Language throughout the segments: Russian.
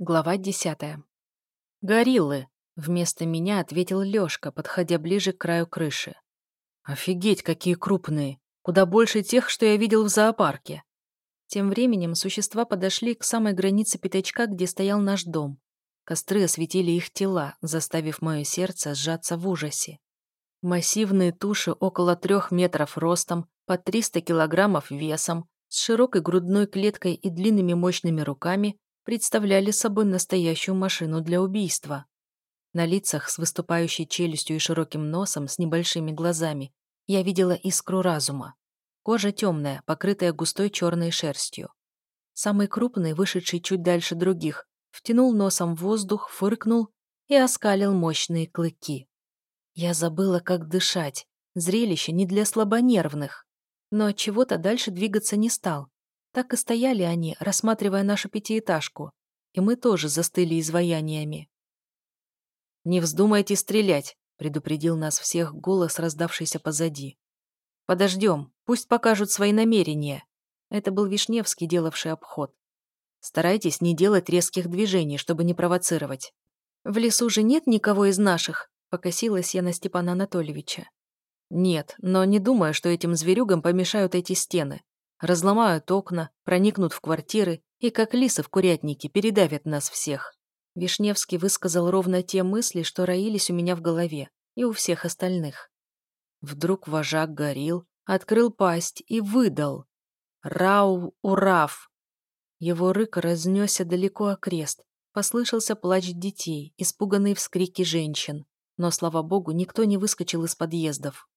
Глава десятая. «Гориллы!» — вместо меня ответил Лёшка, подходя ближе к краю крыши. «Офигеть, какие крупные! Куда больше тех, что я видел в зоопарке!» Тем временем существа подошли к самой границе пятачка, где стоял наш дом. Костры осветили их тела, заставив мое сердце сжаться в ужасе. Массивные туши около трех метров ростом, по 300 килограммов весом, с широкой грудной клеткой и длинными мощными руками представляли собой настоящую машину для убийства. На лицах с выступающей челюстью и широким носом, с небольшими глазами, я видела искру разума. Кожа темная, покрытая густой черной шерстью. Самый крупный, вышедший чуть дальше других, втянул носом воздух, фыркнул и оскалил мощные клыки. Я забыла, как дышать. Зрелище не для слабонервных. Но от чего-то дальше двигаться не стал. Так и стояли они, рассматривая нашу пятиэтажку, и мы тоже застыли изваяниями. «Не вздумайте стрелять», — предупредил нас всех голос, раздавшийся позади. «Подождем, пусть покажут свои намерения». Это был Вишневский, делавший обход. «Старайтесь не делать резких движений, чтобы не провоцировать». «В лесу же нет никого из наших», — покосилась я на Степана Анатольевича. «Нет, но не думаю, что этим зверюгам помешают эти стены разломают окна, проникнут в квартиры и, как лисы в курятнике, передавят нас всех. Вишневский высказал ровно те мысли, что роились у меня в голове и у всех остальных. Вдруг вожак горил, открыл пасть и выдал. «Рау-урав!» Его рык разнесся далеко окрест. Послышался плач детей, испуганные вскрики женщин. Но, слава богу, никто не выскочил из подъездов.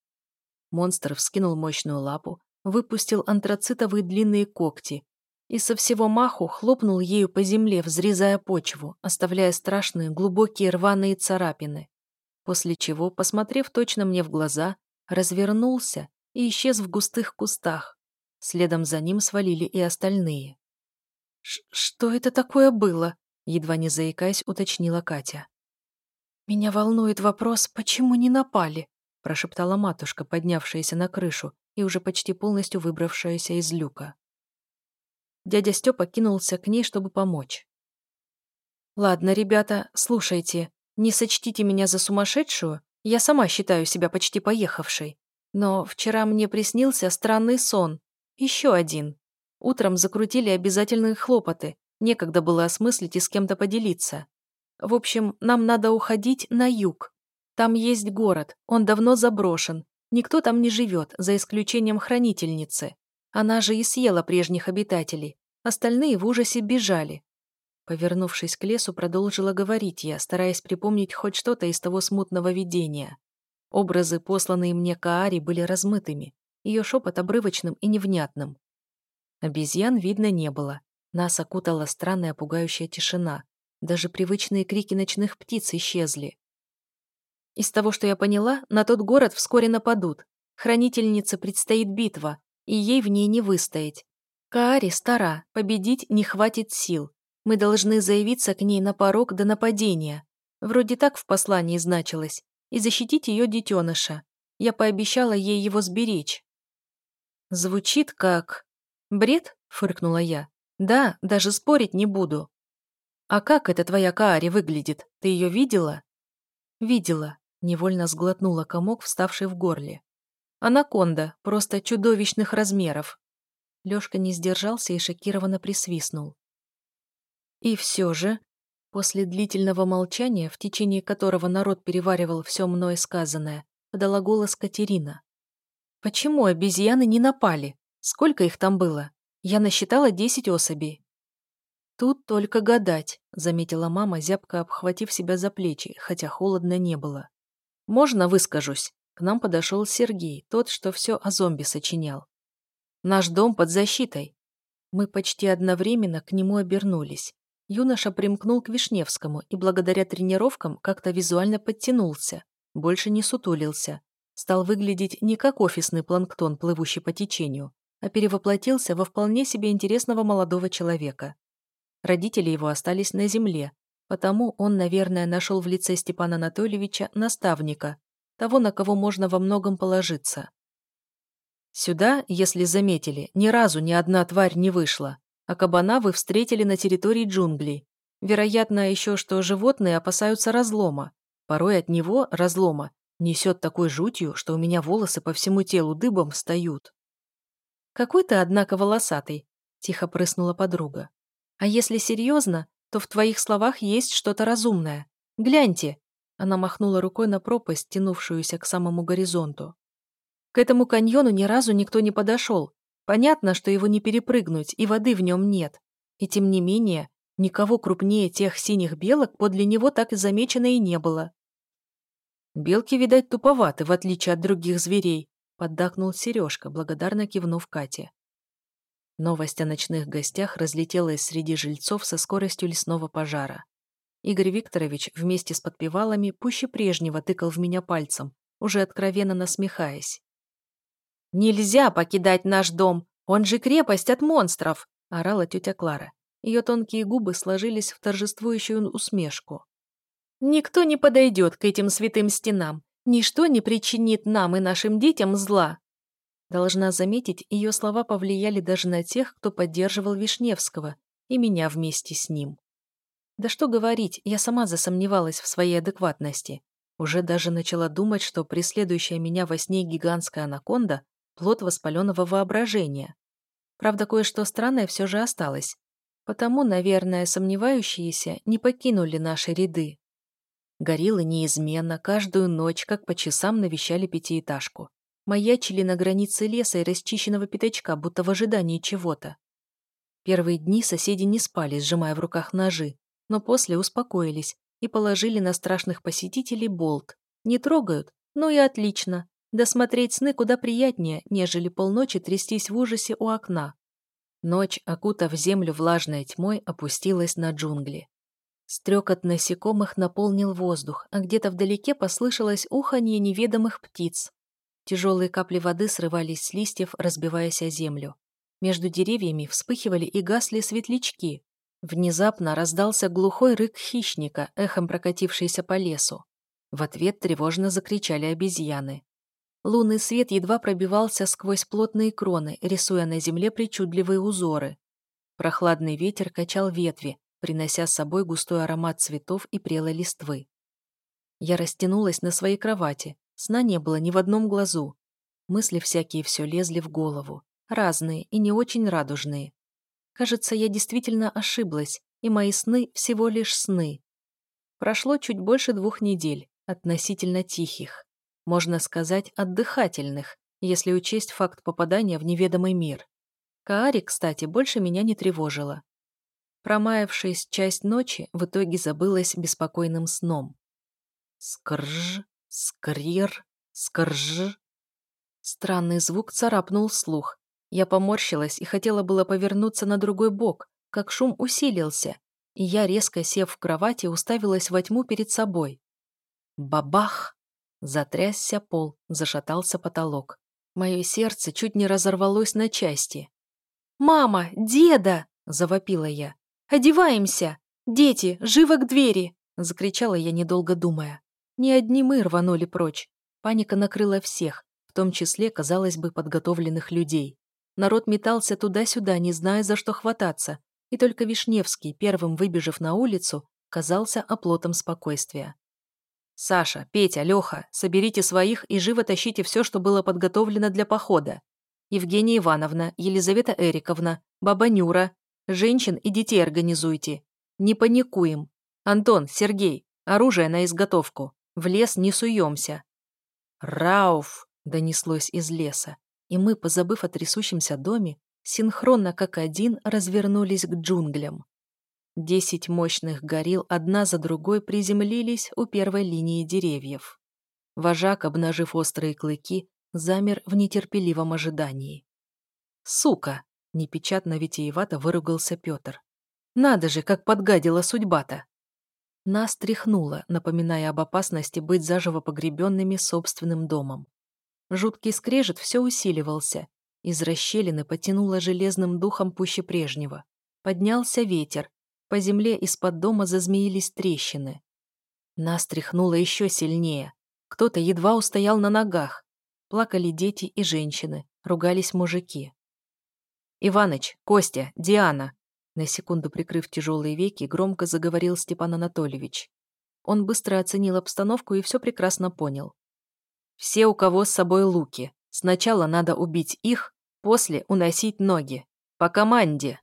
Монстр вскинул мощную лапу, выпустил антрацитовые длинные когти и со всего маху хлопнул ею по земле, взрезая почву, оставляя страшные глубокие рваные царапины. После чего, посмотрев точно мне в глаза, развернулся и исчез в густых кустах. Следом за ним свалили и остальные. «Что это такое было?» едва не заикаясь, уточнила Катя. «Меня волнует вопрос, почему не напали?» прошептала матушка, поднявшаяся на крышу и уже почти полностью выбравшаяся из люка. Дядя Степа кинулся к ней, чтобы помочь. «Ладно, ребята, слушайте, не сочтите меня за сумасшедшую, я сама считаю себя почти поехавшей. Но вчера мне приснился странный сон. Еще один. Утром закрутили обязательные хлопоты, некогда было осмыслить и с кем-то поделиться. В общем, нам надо уходить на юг. Там есть город, он давно заброшен, Никто там не живет, за исключением хранительницы. Она же и съела прежних обитателей. Остальные в ужасе бежали. Повернувшись к лесу, продолжила говорить я, стараясь припомнить хоть что-то из того смутного видения. Образы, посланные мне Каари, были размытыми, ее шепот обрывочным и невнятным. Обезьян видно не было. Нас окутала странная пугающая тишина. Даже привычные крики ночных птиц исчезли. Из того, что я поняла, на тот город вскоре нападут. Хранительнице предстоит битва, и ей в ней не выстоять. Каари стара, победить не хватит сил. Мы должны заявиться к ней на порог до нападения. Вроде так в послании значилось. И защитить ее детеныша. Я пообещала ей его сберечь. Звучит как... Бред? Фыркнула я. Да, даже спорить не буду. А как эта твоя Каари выглядит? Ты ее видела? Видела. Невольно сглотнула комок, вставший в горле. Анаконда, просто чудовищных размеров. Лёшка не сдержался и шокированно присвистнул. И все же, после длительного молчания, в течение которого народ переваривал все мной сказанное, подала голос Катерина. «Почему обезьяны не напали? Сколько их там было? Я насчитала десять особей». «Тут только гадать», — заметила мама, зябко обхватив себя за плечи, хотя холодно не было. «Можно выскажусь?» К нам подошел Сергей, тот, что все о зомби сочинял. «Наш дом под защитой». Мы почти одновременно к нему обернулись. Юноша примкнул к Вишневскому и благодаря тренировкам как-то визуально подтянулся, больше не сутулился. Стал выглядеть не как офисный планктон, плывущий по течению, а перевоплотился во вполне себе интересного молодого человека. Родители его остались на земле, Потому он, наверное, нашел в лице Степана Анатольевича наставника, того, на кого можно во многом положиться. Сюда, если заметили, ни разу ни одна тварь не вышла, а кабана вы встретили на территории джунглей. Вероятно, еще что животные опасаются разлома. Порой от него, разлома, несет такой жутью, что у меня волосы по всему телу дыбом встают. «Какой ты, однако, волосатый», — тихо прыснула подруга. «А если серьезно, то в твоих словах есть что-то разумное. Гляньте!» Она махнула рукой на пропасть, тянувшуюся к самому горизонту. К этому каньону ни разу никто не подошел. Понятно, что его не перепрыгнуть, и воды в нем нет. И тем не менее, никого крупнее тех синих белок подле него так и замечено и не было. Белки, видать, туповаты, в отличие от других зверей, поддакнул Сережка, благодарно кивнув Кате. Новость о ночных гостях разлетелась среди жильцов со скоростью лесного пожара. Игорь Викторович вместе с подпевалами пуще прежнего тыкал в меня пальцем, уже откровенно насмехаясь. «Нельзя покидать наш дом! Он же крепость от монстров!» – орала тетя Клара. Ее тонкие губы сложились в торжествующую усмешку. «Никто не подойдет к этим святым стенам. Ничто не причинит нам и нашим детям зла. Должна заметить, ее слова повлияли даже на тех, кто поддерживал Вишневского, и меня вместе с ним. Да что говорить, я сама засомневалась в своей адекватности. Уже даже начала думать, что преследующая меня во сне гигантская анаконда – плод воспаленного воображения. Правда, кое-что странное все же осталось. Потому, наверное, сомневающиеся не покинули наши ряды. Гориллы неизменно, каждую ночь, как по часам навещали пятиэтажку. Маячили на границе леса и расчищенного пятачка, будто в ожидании чего-то. Первые дни соседи не спали, сжимая в руках ножи, но после успокоились и положили на страшных посетителей болт. Не трогают? Ну и отлично. Досмотреть сны куда приятнее, нежели полночи трястись в ужасе у окна. Ночь, окутав землю влажной тьмой, опустилась на джунгли. Стрекот насекомых наполнил воздух, а где-то вдалеке послышалось уханье неведомых птиц. Тяжелые капли воды срывались с листьев, разбиваясь о землю. Между деревьями вспыхивали и гасли светлячки. Внезапно раздался глухой рык хищника, эхом прокатившийся по лесу. В ответ тревожно закричали обезьяны. Лунный свет едва пробивался сквозь плотные кроны, рисуя на земле причудливые узоры. Прохладный ветер качал ветви, принося с собой густой аромат цветов и прелой листвы. Я растянулась на своей кровати, сна не было ни в одном глазу. Мысли всякие все лезли в голову, разные и не очень радужные. Кажется, я действительно ошиблась, и мои сны всего лишь сны. Прошло чуть больше двух недель, относительно тихих. Можно сказать, отдыхательных, если учесть факт попадания в неведомый мир. Каари, кстати, больше меня не тревожила. Промаявшись часть ночи, в итоге забылась беспокойным сном. Скрж, скрир, скрж. Странный звук царапнул слух. Я поморщилась и хотела было повернуться на другой бок, как шум усилился, и я, резко сев в кровати, уставилась во тьму перед собой. Бабах! Затрясся пол, зашатался потолок. Мое сердце чуть не разорвалось на части. «Мама! Деда!» – завопила я. «Одеваемся! Дети, живо к двери!» — закричала я, недолго думая. Не одни мы рванули прочь. Паника накрыла всех, в том числе, казалось бы, подготовленных людей. Народ метался туда-сюда, не зная, за что хвататься, и только Вишневский, первым выбежав на улицу, казался оплотом спокойствия. «Саша, Петя, Леха, соберите своих и живо тащите все, что было подготовлено для похода. Евгения Ивановна, Елизавета Эриковна, баба Нюра, Женщин и детей организуйте. Не паникуем. Антон, Сергей, оружие на изготовку. В лес не суемся. Рауф! донеслось из леса, и мы, позабыв о трясущемся доме, синхронно как один развернулись к джунглям. Десять мощных горил одна за другой приземлились у первой линии деревьев. Вожак, обнажив острые клыки, замер в нетерпеливом ожидании. «Сука!» Непечатно витиевато выругался Петр. «Надо же, как подгадила судьба-то!» Нас тряхнуло, напоминая об опасности быть заживо погребенными собственным домом. Жуткий скрежет все усиливался. Из расщелины потянуло железным духом пуще прежнего. Поднялся ветер. По земле из-под дома зазмеились трещины. Нас тряхнуло еще сильнее. Кто-то едва устоял на ногах. Плакали дети и женщины, ругались мужики. «Иваныч, Костя, Диана!» На секунду прикрыв тяжелые веки, громко заговорил Степан Анатольевич. Он быстро оценил обстановку и все прекрасно понял. «Все, у кого с собой луки. Сначала надо убить их, после уносить ноги. По команде!»